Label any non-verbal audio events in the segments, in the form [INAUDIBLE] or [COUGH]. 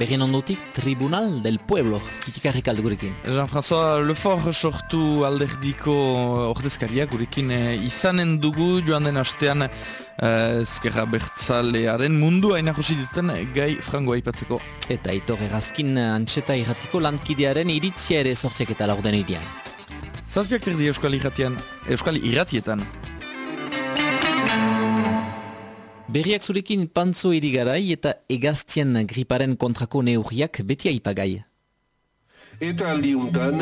berrien ondotik Tribunal del Pueblo, kitikarrik aldu. Jean-François Lefort sortu alderdiko ordezkaria gurekin eh, izanen dugu joan den astean eh, ezkerra bertzalearen mundu haina josi duten gai frangoa ipatzeko. Eta ito gerazkin antxeta irratiko landkidearen iritzia ere sortziak eta laurden irian. Zazpiak terdi Euskal Irratietan, Euskal Irratietan. Berriak zurekin pantzo irigarai eta egaztien griparen kontrako neurriak beti aipagai. Eta aldiuntan,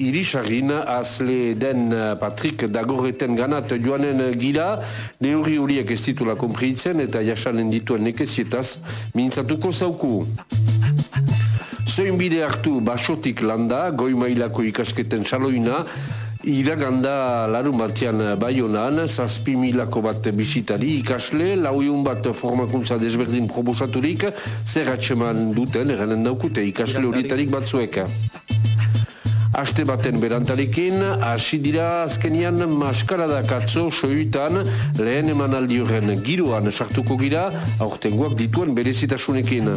irisagin azle den Patrik Dagorreten ganat joanen gira, neurri horiek ez ditula kompritzen eta jasanen dituen nekezietaz mintzatuko zauku. Zoin bide hartu basotik landa, goi mailako ikasketen saloina, Iraganda larun batean bai honan, zazpi milako bat bisitari ikasle, lauiun bat formakuntza desberdin proposaturik, zer atseman duten, eranen daukute ikasle horietarik batzuek. Aste baten berantarekin, hasi dira azkenian maskarada katzo soitan lehen eman aldi horren giroan sartuko gira, aurtengoak dituen berezitasunekin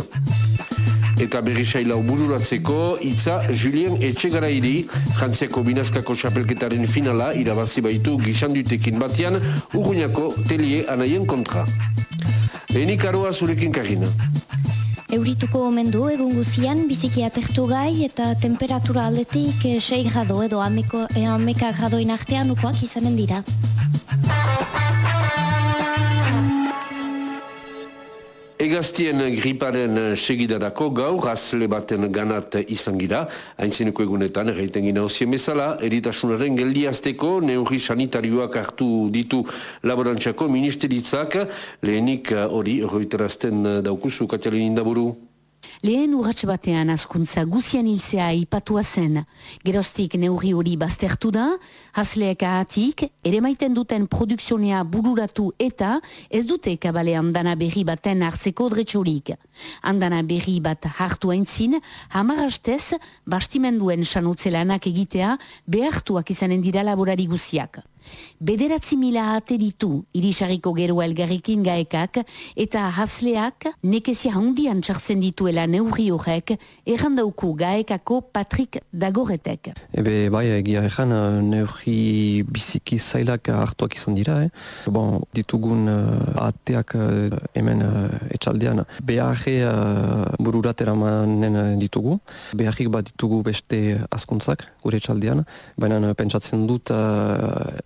eta berri saila bururatzeko itza Julien Etxegarairi jantziako binazkako xapelketaren finala irabazi baitu gizandutekin batean urguñako telie anaien kontra. Lehenik aroa zurekin karina. Eurituko omen du egun guzian biziki atertu gai eta temperatura aldetik 6 eh, grado edo ameko, eh, ameka gradoin artean ukoak izanen dira. Egaztien griparen segidarako gaur, azle baten ganat izan gira, haintzeneko egunetan, erreiten gina osien bezala, eritasunaren geldiazteko, neurri sanitarioak hartu ditu laborantxako ministeritzak, lehenik hori, roiterazten daukuzu, Katalin Indaburu. Lehen urratx batean askuntza guzian hilzea ipatua zen. Geroztik neurri hori baztertu da, hasleek ahatik, ere maiten duten produksionea bururatu eta ez dute kabale andana berri baten hartzeko dretxorik. Andana berri bat hartu aintzin, hamarastez bastimenduen sanotzelanak egitea behartuak izanen dira laborari guziak. Bederatzi mila ate ditu irisariko geroa elgarrikin gaekak eta hasleak nekezia handian txartzen dituela neurri horrek errandauku gaekako Patrik Dagoretek. Ebe bai egia ezan neurri biziki zailak hartuak izan dira. Eh? Bon, ditugun uh, ateak uh, hemen uh, etxaldean beharre uh, bururatera manen ditugu. Beharrik bat ditugu beste askuntzak gure etxaldean. Baina pentsatzen dut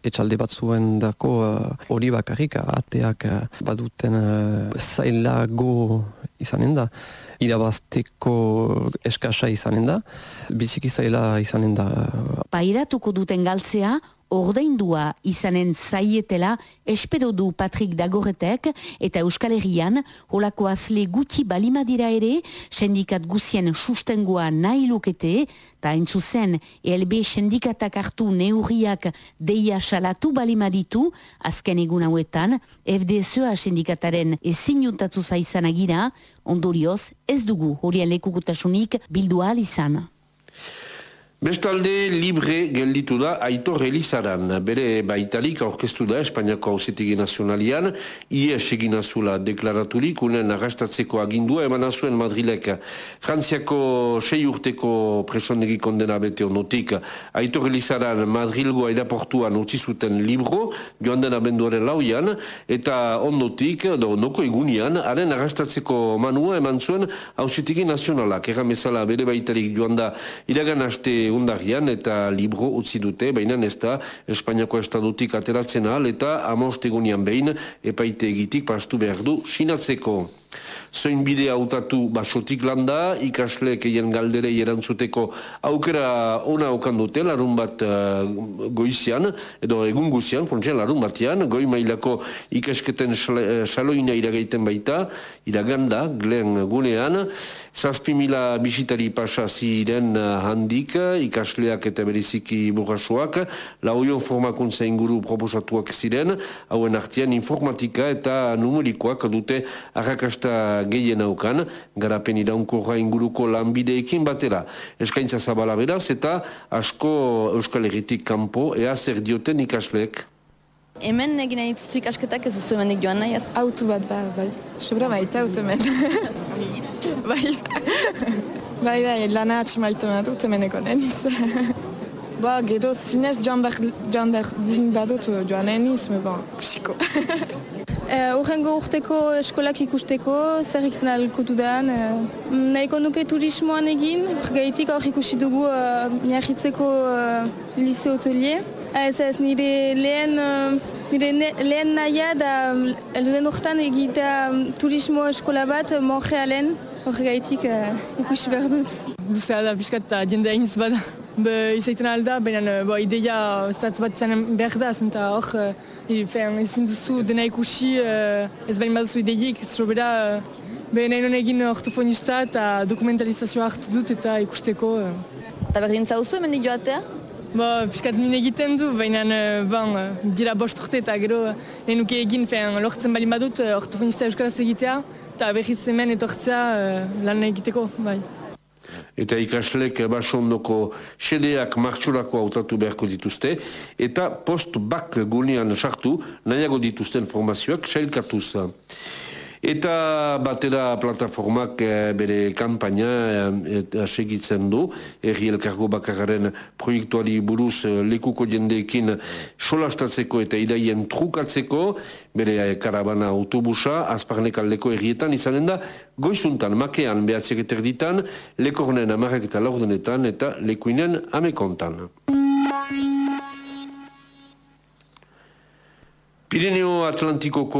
etxalde bat zuen dako uh, hori uh, bakarrik ateak uh, baduten uh, zailago izanen da. Irabazteko eskasa izanen da. Biziki zaila izanen da. Pairatuko duten galtzea ordaindua izanen zaietela espero du Patrik Dagoretek eta Euskal Herrian. Holako azle guti balimadira ere sendikat guzien sustengoa nahi lukete eta entzuzen ELB sendikatak hartu neurriak deia salatu balimaditu azken egun hauetan FDSA sendikataren ezin juntatzu zaizan agira ondorioz ez dugu horien lekukutasunik bildua izan. Bestalde libre gelditu da Aitor Elizaran, bere baitalik aurkeztu da Espainiako Hauzitegi Nazionalian, IES egin azula deklaraturik, unen arrastatzeko agindua eman azuen Madrilek. Frantziako sei urteko presondegi kondena bete honotik, Aitor Elizaran Madrilgo aidaportuan utzi zuten libro, joan den abenduaren lauian, eta ondotik, do, noko egunian, haren arrastatzeko manua eman zuen Hauzitegi Nazionalak. Erramezala bere baitalik joan da iragan haste undarian eta libro utzi dute, baina ez da Espainiako estadutik ateratzen ahal eta amostegunian behin epaite egitik pastu behar du sinatzeko. Zoin bidea hautatu basotik landa, ikasleek egin galderei erantzuteko aukera ona okan dute, larun bat uh, goizian, edo egun guzian, fontzen larun batian, goi mailako ikasketen saloina iragaiten baita, iraganda, glen gunean, zazpi mila bisitari pasa ziren uh, handik, ikasleak eta beriziki burrasuak, lauion formakuntza inguru proposatuak ziren, hauen artian informatika eta numerikoak dute arrakasta gehien aukan, garapen iraunkorra inguruko lanbideekin batera. Eskaintza zabala beraz eta asko Euskal Herritik kanpo ea zer dioten ikasleek. Hemen egin nahi dituzu ikasketak ez duzu hemen joan nahi? Autu bat, ba, bai. Sobra baita auto hemen. [LAUGHS] bai. bai, bai, lana atxemaitu dut hemeneko neniz. [LAUGHS] ba, gero zinez joan behar, joan behar badut joan neniz, me ba, [LAUGHS] kusiko. Horrengo urteko eskolak ikusteko, zer egiten alkotu daan. Uh, nahiko nuke turismoan egin, gaitik hor ikusi dugu uh, miahitzeko uh, lise hotelier. Ez ez nire lehen, uh, nire ne, lehen nahia da elduden urtean egitea turismo eskola bat Montrealen. Hor gaitik uh, ikusi behar dut. Luzea da, piskat jende hainiz bada. Be, izaiten alda, baina bo, ideia zatz bat zen behar da, zenta hor, uh, ezin duzu dena ikusi, uh, ez bain baduzu ideiik, ez sobera, be nahi non egin ortofonista eta dokumentalizazioa hartu dut eta ikusteko. Eta berdin zauzu, hemen joatea? Bo, piskat min egiten du, baina bon, dira bost urte eta gero nahi nuke egin, fean, lortzen balin badut ortofonista euskaraz egitea, eta berriz hemen etortzea lan egiteko, bai eta ikaslek basondoko xedeak martxurako hautatu beharko dituzte, eta post-bak gunean sartu nahiago dituzten formazioak sailkatuz. Eta batera plataformak eh, bere kampaina eh, segitzen du, erri elkargo bakararen proiektuari buruz eh, lekuko jendeekin solastatzeko eta idaien trukatzeko, bere karabana autobusa, azparnek aldeko errietan izanen da, goizuntan, makean, behatziak eterditan, lekornen amarrak eta laurdenetan eta lekuinen amekontan. Pirineo Atlantikoko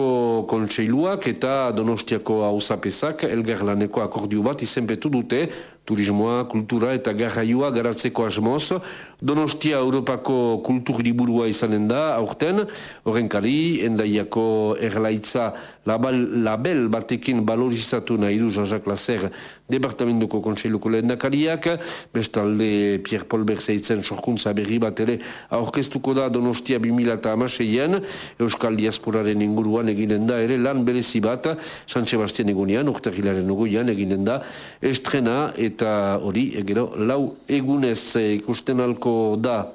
kontseiluak eta Donostiako hausapezak elgerlaneko akordio bat izenpetu dute turismoa, kultura eta garraioa garatzeko asmoz. Donostia Europako kultur liburua izanen da, aurten, horrenkari, endaiako erlaitza label, label batekin balorizatu nahi du Jean-Jacques Lasser Departamentuko Kontseiluko lehendakariak, bestalde Pierre Paul Berzeitzen sorkuntza berri bat ere aurkeztuko da Donostia 2006an, Euskal Diasporaren inguruan eginen da ere lan berezi bat, San Sebastian egunean, urtegilaren uguian eginen da, estrena eta hori, egero, lau egunez ikusten alko da.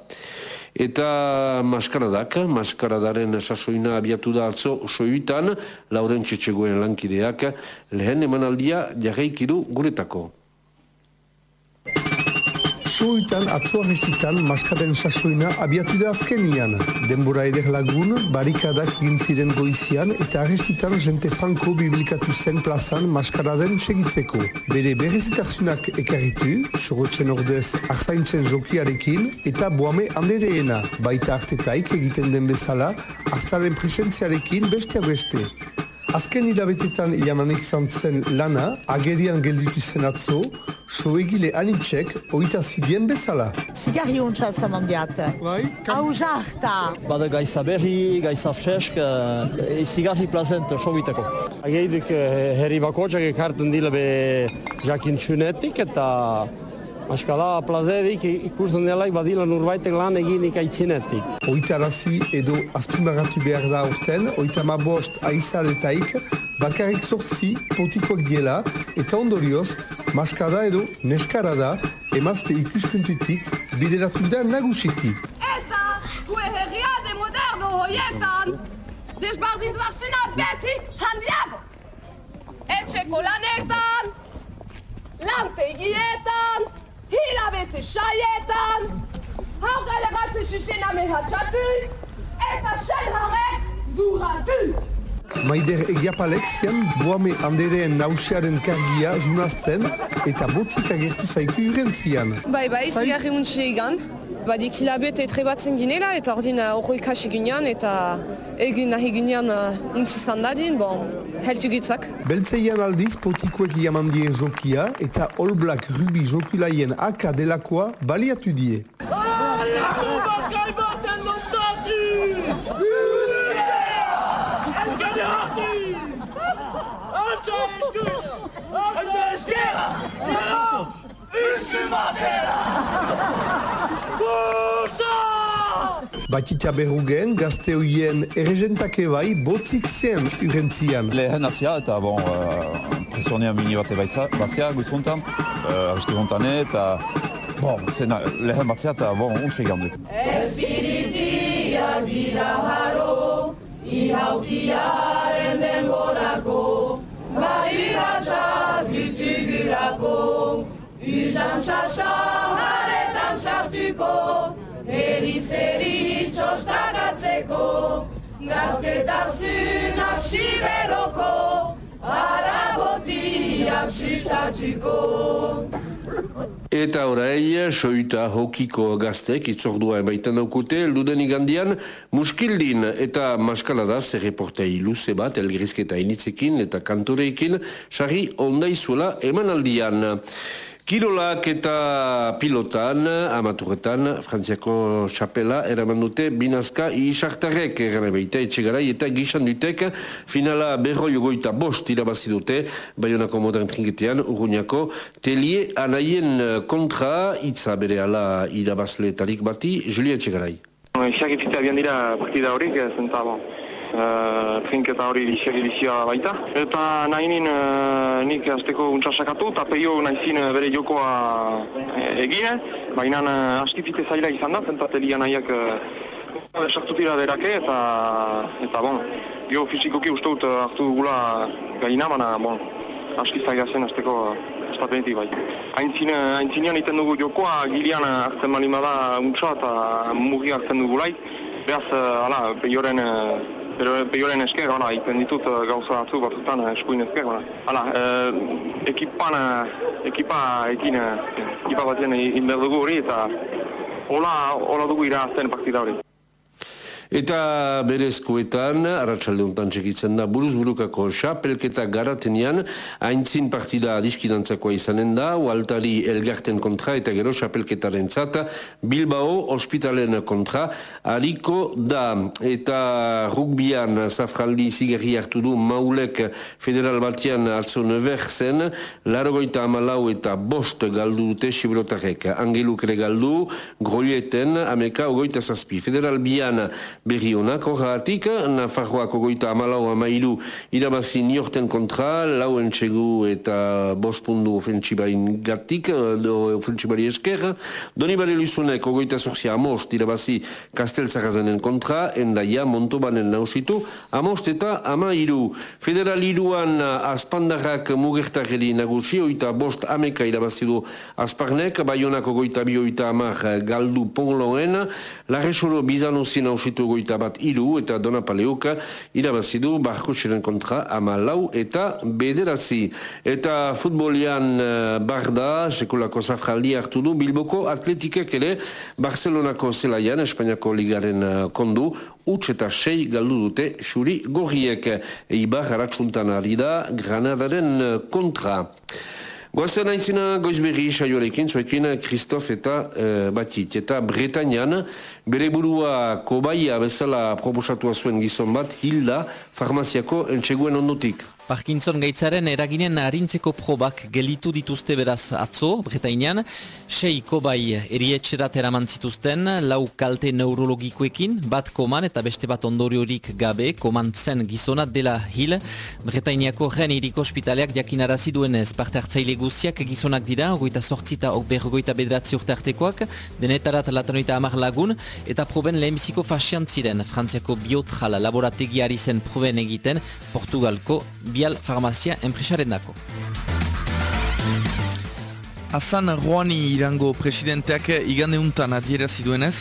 Eta maskaradak, maskaradaren sasoina abiatu da atzo soiutan, lauren txetxegoen lankideak, lehen emanaldia jarraikiru guretako. Soitan atzoa gestitan maskaden sasoina abiatu da azkenian. Denbora eder lagun, barikadak gintziren goizian eta arrestitan jente franko bibilikatu zen plazan maskaraden segitzeko. Bere berezitasunak ekarritu, sorotzen ordez arzaintzen jokiarekin eta boame handereena. Baita artetaik egiten den bezala, hartzaren presentziarekin beste beste. Azken hilabetetan iamanek zantzen lana, agerian gelditu zen atzo, soegile anitzek oita zidien bezala. Zigarri untsa zaman diat. Bai? Hau jarta. Bada gaiza berri, gaiza fresk, e, zigarri plazent sobiteko. Ageidik herri bakotxak ekartzen dila be jakin txunetik eta Maskala plazerik ikusten delaik badila nurbaitek lan egin ikaitzinetik. Oitarazi edo azpimagatu behar da urten, oitama bost aizaletaik, bakarrik sortzi potikoak diela, eta ondorioz, maskada edo neskara da, emazte ikuspuntutik bideratu da nagusiki. Eta, gue herria de moderno hoietan, desbardin drazena beti handiago. Etxeko lanetan, lantegietan, hilabete saietan, hau galegatze susena mehatxatu, eta sain horrek zuratu. Maider egiapalek zian boame handereen nausearen kargia junazten eta botzik agertu zaitu urentzian. Bai, bai, zigarri untxe egan. Badik hilabete trebatzen ginela eta ordin horro ikasi ginean eta egun nahi ginean uh, untxe zandadin, bon, heltu gitzak. Beltzeian aldiz potikoek iamandien jokia eta All Black Ruby jokulaien aka delakoa baliatu die. Batita berrugen, gazte hoien errezentake bai, botzit zen urentzian. Lehen atzia eta bon, uh, presionean mini bate bazia guzuntan, uh, arresti montane eta bon, zena, lehen batzia eta bon, unxe gandek. Espiritia dira haro, ihautiaren denborako, bai iratxa ditugulako Uzan txasa haretan sartuko Erizeri txostagatzeko Gaztetan zunak siberoko Arabotiak sistatuko Eta orai, soita hokiko gaztek itzordua emaiten daukute, luden igandian, muskildin eta maskaladaz erreportei luze bat, elgrizketa initzekin eta kantoreikin, sari ondaizuela emanaldian. Kirolak eta pilotan, amaturretan, frantziako txapela, eraman dute, binazka isartarek, eran ebeita, etxegarai eta gizan dutek, finala berroi ogoita bost irabazi dute, baionako modern trinketean, urruñako, telie anaien kontra, itza bere ala irabazle tarik bati, Julia Etxegarai. Isiak abian dira partida horik, zenta, bon, uh, trinketa hori edizioa baita. Eta nahi nin, uh, nik azteko untxasakatu, eta peio nahizin uh, bere jokoa uh, egine, baina uh, askipite zaila izan da, zentatelia nahiak uh, sartu tira derake, eta, eta bon, jo fizikoki uste dut uh, hartu dugula gaina, baina bon, aski zaila zen azteko uh, estapenetik bai. Aintzine, aintzinean iten dugu jokoa, gilian hartzen bali da untsa eta mugi hartzen dugu lai. Beaz, uh, peioren uh, Peioren esker, hala, iten ditut uh, gauza batzu batzutan uh, eskuin esker, hala. Hala, uh, ekipan, ekipa ekin, ekipa batien inber dugu hori eta hola, hola dugu irazten partida hori. Eta berezkoetan, arratsalde honetan txekitzen da, buruz burukako xapelketa garatenean, haintzin partida adiskidantzakoa izanen da, ualtari elgarten kontra eta gero xapelketaren zata, Bilbao ospitalen kontra, hariko da, eta rugbian zafraldi zigerri hartu du maulek federal batian atzo never zen, larogoita amalau eta bost galdu dute sibrotarek, angeluk ere galdu, grolieten, ameka ogoita zazpi, federal bian berri honak horretik, Nafarroako goita amalau amailu irabazi niorten kontra, lau entxegu eta bospundu ofentsibain gatik, ofentsibari esker, doni bari luizunek ogoita zorzia amost irabazi kasteltzakazenen kontra, endaia montobanen nausitu, amost eta amailu. Federal iruan aspandarrak mugertarreli nagusi, oita bost ameka irabazi du asparnek, baionako goita bi oita amar galdu pongloen, larresoro bizanuzi nausitu goita bat iru eta dona paleuka irabazidu barkosiren kontra ama lau eta bederatzi. Eta futbolian uh, barda, sekulako zafraldi hartu du, Bilboko atletikek ere Barcelonako zelaian, Espainiako ligaren uh, kondu, utx eta sei galdu dute xuri gorriek. Eibar haratsuntan ari da Granadaren uh, kontra. Goazen aintzina goizberri saioarekin, zoekin Kristof eta e, Batit. Eta Bretañan, bere burua kobaia bezala proposatua zuen gizon bat, Hilda, farmaziako entxeguen ondotik. Parkinson gaitzaren eraginen harintzeko probak gelitu dituzte beraz atzo, Bretainean, sei kobai erietxerat eraman zituzten, lau kalte neurologikoekin, bat koman eta beste bat ondoriorik gabe, komantzen gizona dela hil, Bretainiako gen iriko ospitaleak jakinarazi duenez parte hartzaile guziak gizonak dira, ogoita sortzita ok berrogoita bedratzi urte artekoak, denetarat latanoita amar lagun, eta proben lehenbiziko fasian ziren, Frantziako biotral laborategiari zen proben egiten, Portugalko Bial Farmazia enpresaren dako. Hasan Rouhani irango presidenteak igande untan adierazi duenez,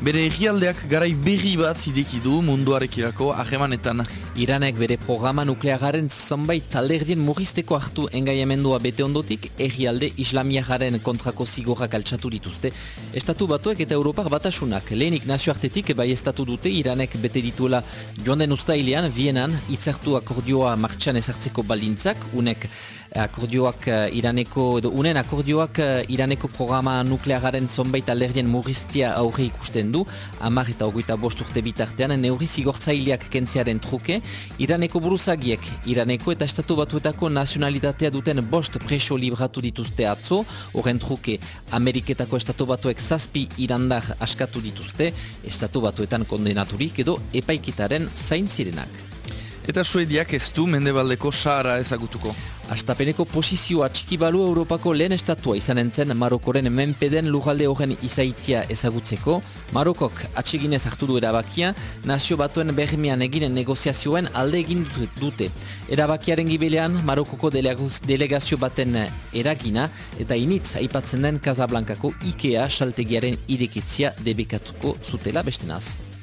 bere egialdeak garai berri bat idekidu munduarekirako ahemanetan. Iranek bere programa nukleagaren zonbait talderdien murrizteko hartu engaiamendua bete ondotik, egialde islamiagaren kontrako zigorrak altxatu dituzte. Estatu batuek eta Europak batasunak, lehenik nazioartetik bai estatu dute Iranek bete dituela joan den ustailean, Vienan, itzartu akordioa martxan ezartzeko balintzak, unek akordioak Iraneko, edo unen akordioak Iraneko programa nukleagaren zonbait alderdien murriztia aurre ikusten du, amar eta ogoita bost urte bitartean, neurri zigortzaileak kentziaren truke, Iraneko buruzagiek, Iraneko eta Estatu Batuetako nazionalitatea duten bost preso libratu dituzte atzo, horren truke Ameriketako Estatu Batuek zazpi irandar askatu dituzte, Estatu Batuetan kondenaturik edo epaikitaren zain zirenak. eta Suediak ez du mendebaldeko Sahara ezagutuko. Astapeneko posizioa txikibalu Europako lehen estatua izanen zen Marokoren menpeden lujalde horren izaitia ezagutzeko. Marokok atseginez hartu du erabakia, nazio batuen behemian eginen negoziazioen alde egin dute. Erabakiaren gibelean Marokoko delegazio baten eragina eta initz aipatzen den Casablancako IKEA saltegiaren idekitzia debekatuko zutela bestenaz.